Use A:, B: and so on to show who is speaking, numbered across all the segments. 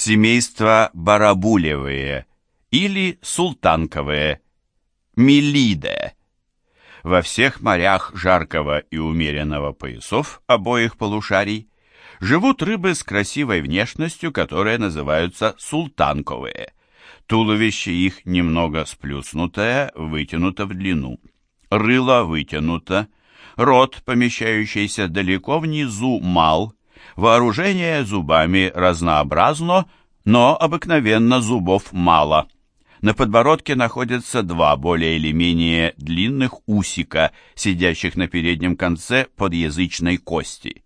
A: Семейство барабулевые или султанковые, милиде. Во всех морях жаркого и умеренного поясов обоих полушарий живут рыбы с красивой внешностью, которые называются султанковые. Туловище их немного сплюснутое, вытянуто в длину. Рыло вытянуто, рот, помещающийся далеко внизу, мал, вооружение зубами разнообразно, но обыкновенно зубов мало. На подбородке находятся два более или менее длинных усика, сидящих на переднем конце подъязычной кости.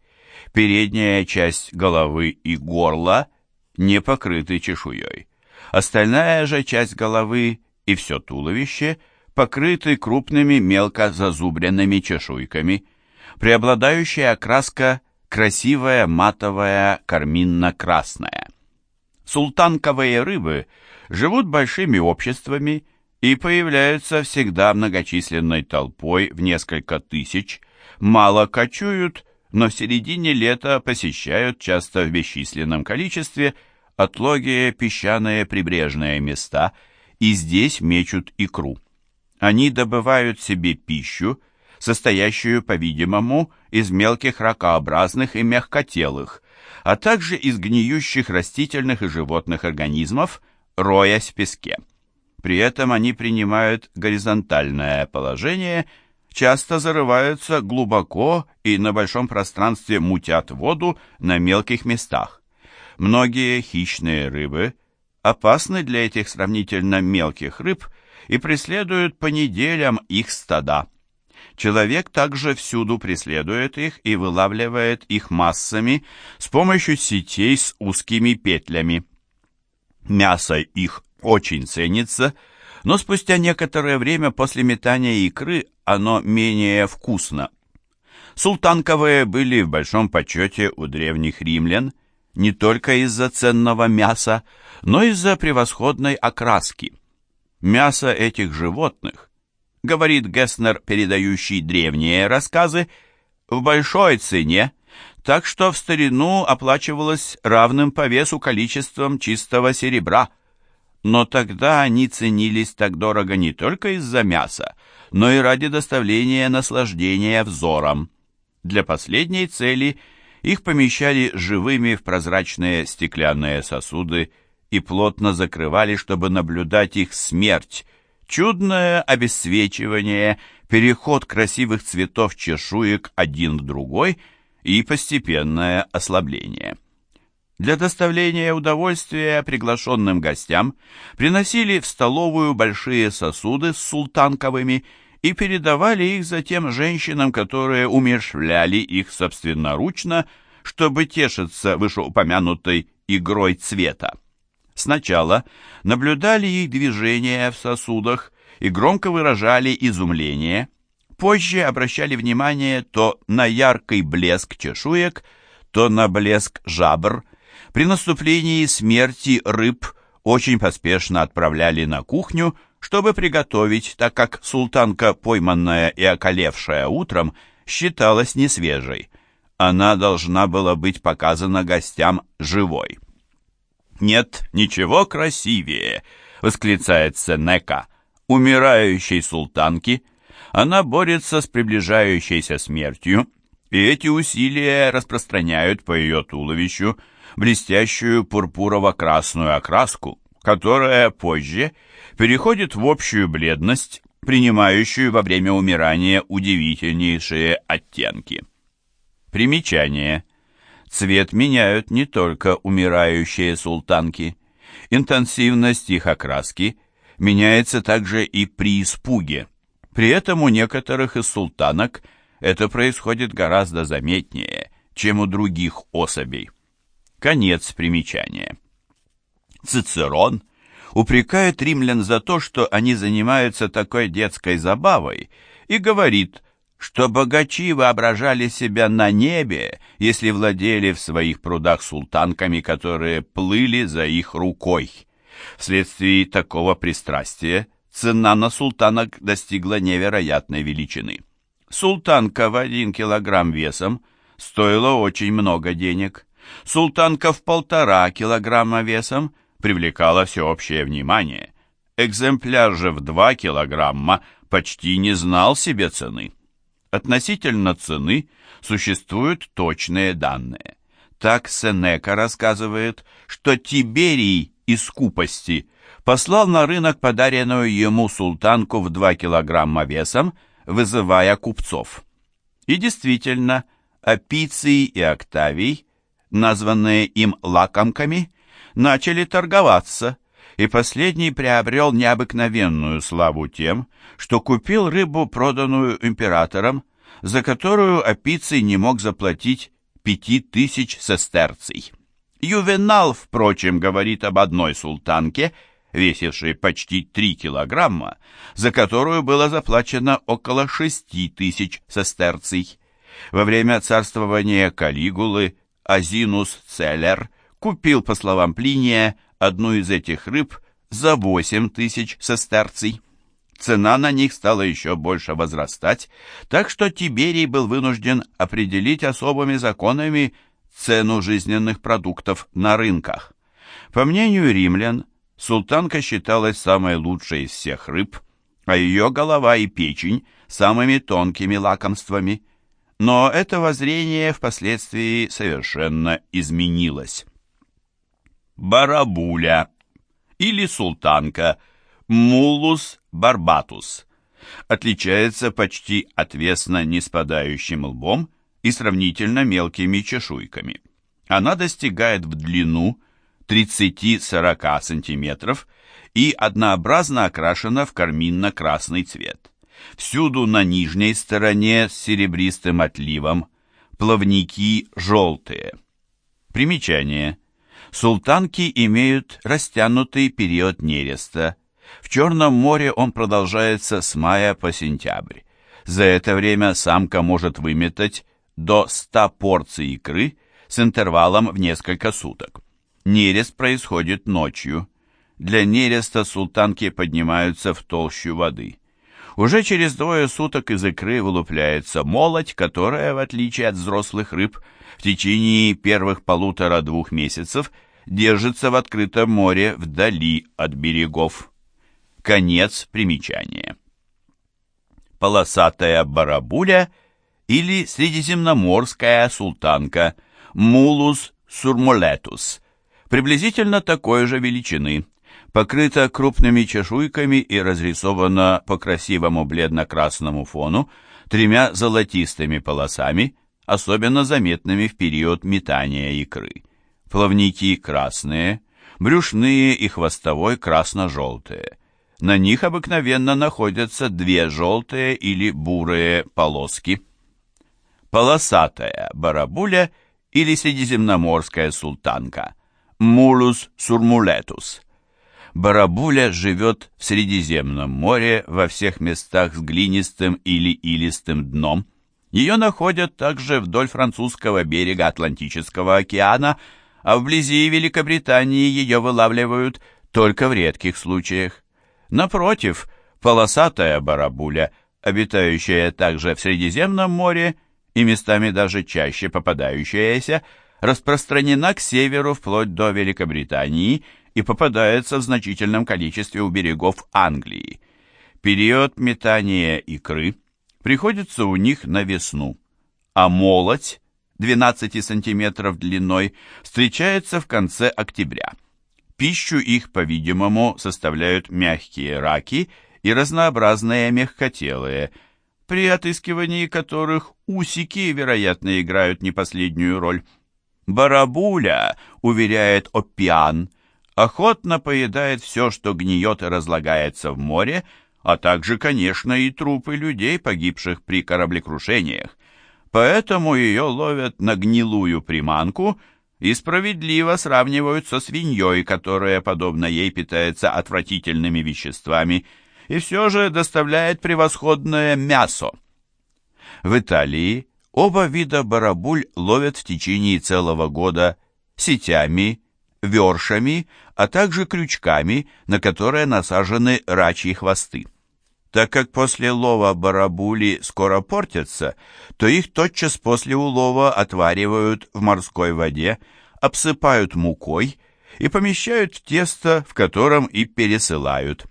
A: Передняя часть головы и горла не покрыты чешуей. Остальная же часть головы и все туловище покрыты крупными мелко зазубренными чешуйками. Преобладающая окраска красивая матовая карминно-красная. Султанковые рыбы живут большими обществами и появляются всегда многочисленной толпой в несколько тысяч, мало кочуют, но в середине лета посещают часто в бесчисленном количестве отлогие песчаные прибрежные места и здесь мечут икру. Они добывают себе пищу, состоящую, по-видимому, из мелких ракообразных и мягкотелых, а также из гниющих растительных и животных организмов, роясь в песке. При этом они принимают горизонтальное положение – часто зарываются глубоко и на большом пространстве мутят воду на мелких местах. Многие хищные рыбы опасны для этих сравнительно мелких рыб и преследуют по неделям их стада. Человек также всюду преследует их и вылавливает их массами с помощью сетей с узкими петлями. Мясо их очень ценится – но спустя некоторое время после метания икры оно менее вкусно. Султанковые были в большом почете у древних римлян не только из-за ценного мяса, но и из-за превосходной окраски. Мясо этих животных, говорит Гесснер, передающий древние рассказы, в большой цене, так что в старину оплачивалось равным по весу количеством чистого серебра – но тогда они ценились так дорого не только из-за мяса, но и ради доставления наслаждения взором. Для последней цели их помещали живыми в прозрачные стеклянные сосуды и плотно закрывали, чтобы наблюдать их смерть, чудное обесцвечивание, переход красивых цветов чешуек один в другой и постепенное ослабление. Для доставления удовольствия приглашенным гостям приносили в столовую большие сосуды с султанковыми и передавали их затем женщинам, которые умершвляли их собственноручно, чтобы тешиться вышеупомянутой игрой цвета. Сначала наблюдали их движения в сосудах и громко выражали изумление, позже обращали внимание то на яркий блеск чешуек, то на блеск жабр, при наступлении смерти рыб очень поспешно отправляли на кухню, чтобы приготовить, так как султанка, пойманная и околевшая утром, считалась несвежей. Она должна была быть показана гостям живой. «Нет ничего красивее!» — восклицает Сенека. «Умирающей султанки она борется с приближающейся смертью, и эти усилия распространяют по ее туловищу блестящую пурпурово-красную окраску, которая позже переходит в общую бледность, принимающую во время умирания удивительнейшие оттенки. Примечание. Цвет меняют не только умирающие султанки. Интенсивность их окраски меняется также и при испуге. При этом у некоторых из султанок это происходит гораздо заметнее, чем у других особей. Конец примечания. Цицерон упрекает римлян за то, что они занимаются такой детской забавой, и говорит, что богачи воображали себя на небе, если владели в своих прудах султанками, которые плыли за их рукой. Вследствие такого пристрастия цена на султанок достигла невероятной величины. Султанка в один килограмм весом стоила очень много денег – Султанка в полтора килограмма весом привлекала всеобщее внимание. Экземпляр же в два килограмма почти не знал себе цены. Относительно цены существуют точные данные. Так Сенека рассказывает, что Тиберий из скупости послал на рынок подаренную ему султанку в 2 килограмма весом, вызывая купцов. И действительно, Апиций и Октавий, названные им лакомками, начали торговаться, и последний приобрел необыкновенную славу тем, что купил рыбу, проданную императором, за которую Апиций не мог заплатить пяти тысяч сестерций. Ювенал, впрочем, говорит об одной султанке, весившей почти три килограмма, за которую было заплачено около шести тысяч сестерций. Во время царствования Калигулы Азинус Целлер купил, по словам Плиния, одну из этих рыб за восемь тысяч сестерций. Цена на них стала еще больше возрастать, так что Тиберий был вынужден определить особыми законами цену жизненных продуктов на рынках. По мнению римлян, султанка считалась самой лучшей из всех рыб, а ее голова и печень – самыми тонкими лакомствами. Но это воззрение впоследствии совершенно изменилось. Барабуля или султанка – Мулус барбатус отличается почти отвесно неспадающим лбом и сравнительно мелкими чешуйками. Она достигает в длину 30-40 см и однообразно окрашена в карминно-красный цвет. Всюду на нижней стороне с серебристым отливом, плавники желтые. Примечание. Султанки имеют растянутый период нереста, в Черном море он продолжается с мая по сентябрь. За это время самка может выметать до 100 порций икры с интервалом в несколько суток. Нерест происходит ночью. Для нереста султанки поднимаются в толщу воды. Уже через двое суток из икры вылупляется молоть, которая, в отличие от взрослых рыб, в течение первых полутора-двух месяцев держится в открытом море вдали от берегов. Конец примечания. Полосатая барабуля или средиземноморская султанка Мулус сурмулетус приблизительно такой же величины, покрыта крупными чешуйками и разрисована по красивому бледно-красному фону тремя золотистыми полосами, особенно заметными в период метания икры. Плавники красные, брюшные и хвостовой красно-желтые. На них обыкновенно находятся две желтые или бурые полоски. Полосатая барабуля или средиземноморская султанка Мулус сурмулетус. Барабуля живет в Средиземном море во всех местах с глинистым или илистым дном. Ее находят также вдоль французского берега Атлантического океана, а вблизи Великобритании ее вылавливают только в редких случаях. Напротив, полосатая барабуля, обитающая также в Средиземном море и местами даже чаще попадающаяся, распространена к северу вплоть до Великобритании и попадается в значительном количестве у берегов Англии. Период метания икры приходится у них на весну, а молоть 12 сантиметров длиной встречается в конце октября. Пищу их, по-видимому, составляют мягкие раки и разнообразные мягкотелые, при отыскивании которых усики, вероятно, играют не последнюю роль. Барабуля, уверяет Оппиан, охотно поедает все, что гниет и разлагается в море, а также, конечно, и трупы людей, погибших при кораблекрушениях. Поэтому ее ловят на гнилую приманку – и справедливо сравнивают со свиньей, которая, подобно ей, питается отвратительными веществами и все же доставляет превосходное мясо. В Италии оба вида барабуль ловят в течение целого года сетями, вершами, а также крючками, на которые насажены рачьи хвосты. Так как после лова барабули скоро портятся, то их тотчас после улова отваривают в морской воде, обсыпают мукой и помещают в тесто, в котором и пересылают.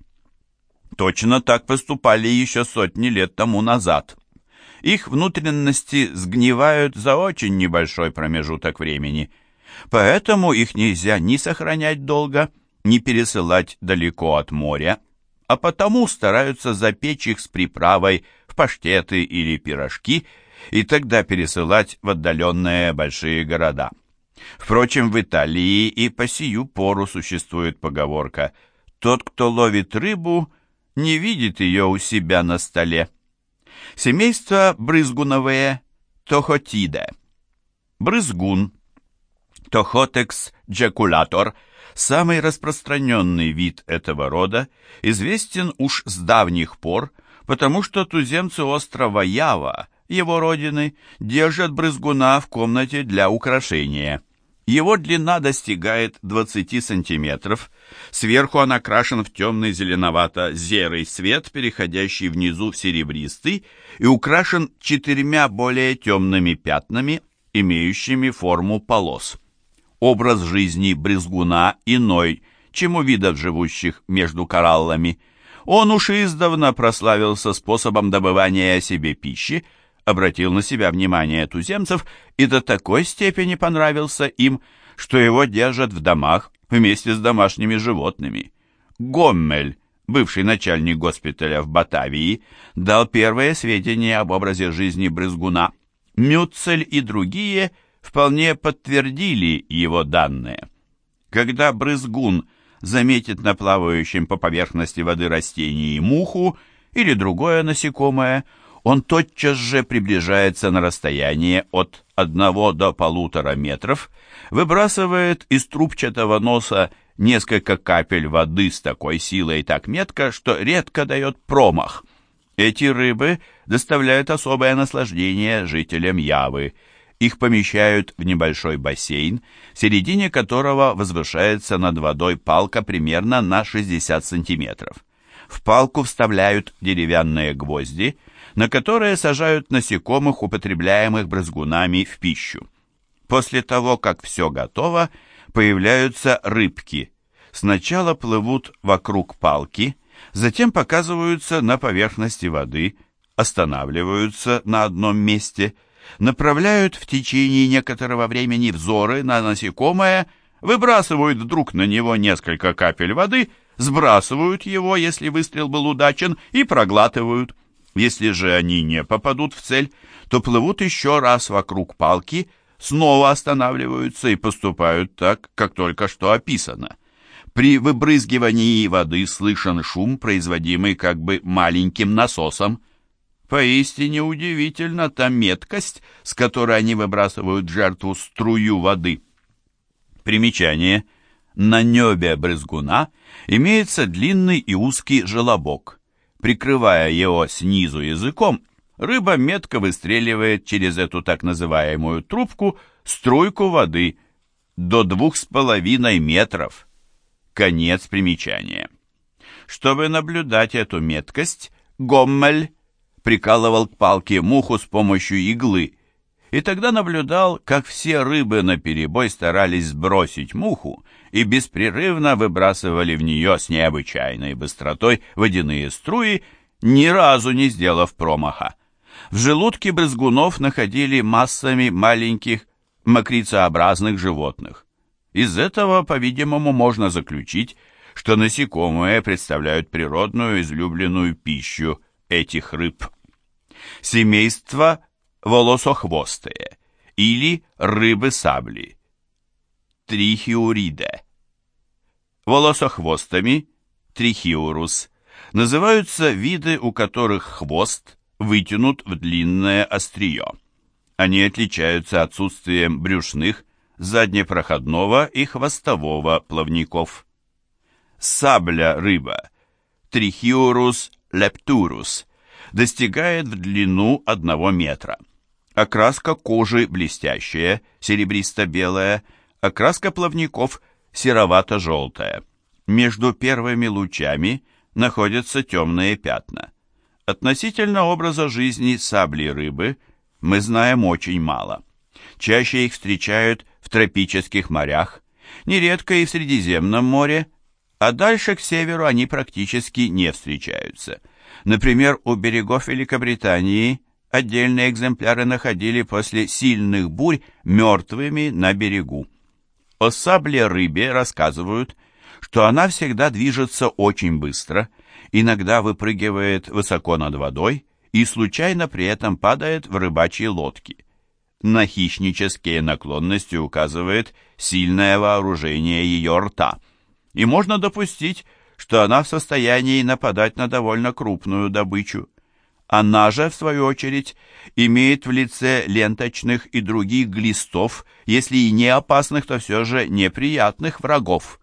A: Точно так поступали еще сотни лет тому назад. Их внутренности сгнивают за очень небольшой промежуток времени, поэтому их нельзя ни сохранять долго, ни пересылать далеко от моря, а потому стараются запечь их с приправой в паштеты или пирожки и тогда пересылать в отдаленные большие города. Впрочем, в Италии и по сию пору существует поговорка «Тот, кто ловит рыбу, не видит ее у себя на столе». Семейство брызгуновые Тохотиде. Брызгун Тохотекс джекулатор – Самый распространенный вид этого рода известен уж с давних пор, потому что туземцы острова Ява, его родины, держат брызгуна в комнате для украшения. Его длина достигает 20 сантиметров, сверху он окрашен в темный зеленовато-серый цвет, переходящий внизу в серебристый, и украшен четырьмя более темными пятнами, имеющими форму полос образ жизни брызгуна иной, чем у видов, живущих между кораллами. Он уж издавна прославился способом добывания себе пищи, обратил на себя внимание туземцев и до такой степени понравился им, что его держат в домах вместе с домашними животными. Гоммель, бывший начальник госпиталя в Батавии, дал первые сведения об образе жизни брызгуна. Мюцель и другие – вполне подтвердили его данные. Когда брызгун заметит на плавающем по поверхности воды растении муху или другое насекомое, он тотчас же приближается на расстояние от 1 до полутора метров, выбрасывает из трубчатого носа несколько капель воды с такой силой и так метко, что редко дает промах. Эти рыбы доставляют особое наслаждение жителям Явы – их помещают в небольшой бассейн, в середине которого возвышается над водой палка примерно на 60 сантиметров. В палку вставляют деревянные гвозди, на которые сажают насекомых, употребляемых брызгунами в пищу. После того, как все готово, появляются рыбки. Сначала плывут вокруг палки, затем показываются на поверхности воды, останавливаются на одном месте – направляют в течение некоторого времени взоры на насекомое, выбрасывают вдруг на него несколько капель воды, сбрасывают его, если выстрел был удачен, и проглатывают. Если же они не попадут в цель, то плывут еще раз вокруг палки, снова останавливаются и поступают так, как только что описано. При выбрызгивании воды слышен шум, производимый как бы маленьким насосом. Поистине удивительна та меткость, с которой они выбрасывают жертву струю воды. Примечание. На небе брызгуна имеется длинный и узкий желобок. Прикрывая его снизу языком, рыба метко выстреливает через эту так называемую трубку струйку воды до двух с половиной метров. Конец примечания. Чтобы наблюдать эту меткость, Гоммель прикалывал к палке муху с помощью иглы, и тогда наблюдал, как все рыбы наперебой старались сбросить муху и беспрерывно выбрасывали в нее с необычайной быстротой водяные струи, ни разу не сделав промаха. В желудке брызгунов находили массами маленьких мокрицеобразных животных. Из этого, по-видимому, можно заключить, что насекомые представляют природную излюбленную пищу этих рыб. Семейство волосохвостые или рыбы-сабли. Трихиуриде. Волосохвостами, трихиурус, называются виды, у которых хвост вытянут в длинное острие. Они отличаются отсутствием брюшных, заднепроходного и хвостового плавников. Сабля рыба, трихиурус лептурус, достигает в длину одного метра. Окраска кожи блестящая, серебристо-белая, окраска плавников серовато-желтая. Между первыми лучами находятся темные пятна. Относительно образа жизни сабли рыбы мы знаем очень мало. Чаще их встречают в тропических морях, нередко и в Средиземном море, а дальше к северу они практически не встречаются. Например, у берегов Великобритании отдельные экземпляры находили после сильных бурь мертвыми на берегу. О сабле рыбе рассказывают, что она всегда движется очень быстро, иногда выпрыгивает высоко над водой и случайно при этом падает в рыбачьи лодки. На хищнические наклонности указывает сильное вооружение ее рта, и можно допустить, что она в состоянии нападать на довольно крупную добычу. Она же, в свою очередь, имеет в лице ленточных и других глистов, если и не опасных, то все же неприятных врагов.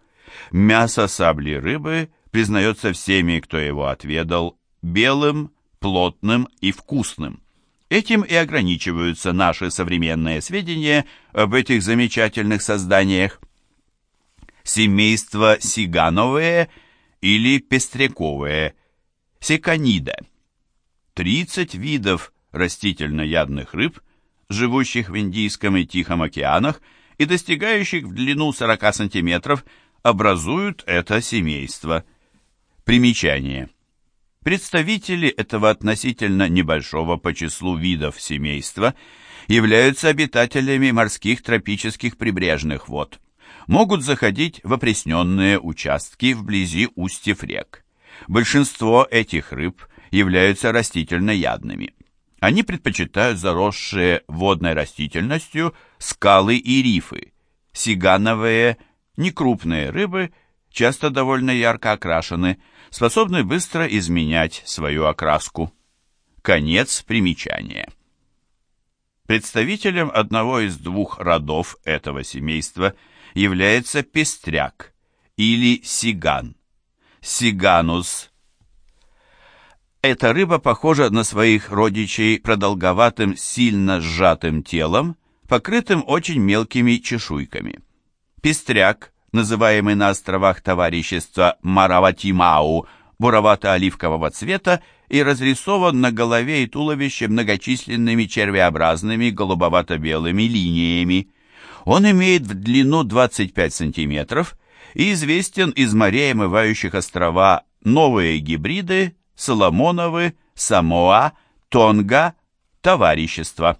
A: Мясо сабли рыбы признается всеми, кто его отведал, белым, плотным и вкусным. Этим и ограничиваются наши современные сведения об этих замечательных созданиях. Семейство сигановые или пестряковые, секанида – 30 видов растительноядных рыб, живущих в Индийском и Тихом океанах и достигающих в длину 40 сантиметров, образуют это семейство. Примечание. Представители этого относительно небольшого по числу видов семейства являются обитателями морских тропических прибрежных вод. Могут заходить в опресненные участки вблизи устьев рек. Большинство этих рыб – являются растительноядными. Они предпочитают заросшие водной растительностью скалы и рифы. Сигановые, некрупные рыбы, часто довольно ярко окрашены, способны быстро изменять свою окраску. Конец примечания. Представителем одного из двух родов этого семейства является пестряк или сиган. Сиганус эта рыба похожа на своих родичей продолговатым, сильно сжатым телом, покрытым очень мелкими чешуйками. Пестряк, называемый на островах товарищества Мараватимау, буровато-оливкового цвета и разрисован на голове и туловище многочисленными червеобразными голубовато-белыми линиями. Он имеет в длину 25 сантиметров и известен из морей, омывающих острова Новые гибриды, Соломоновы, Самоа, Тонга, Товарищество.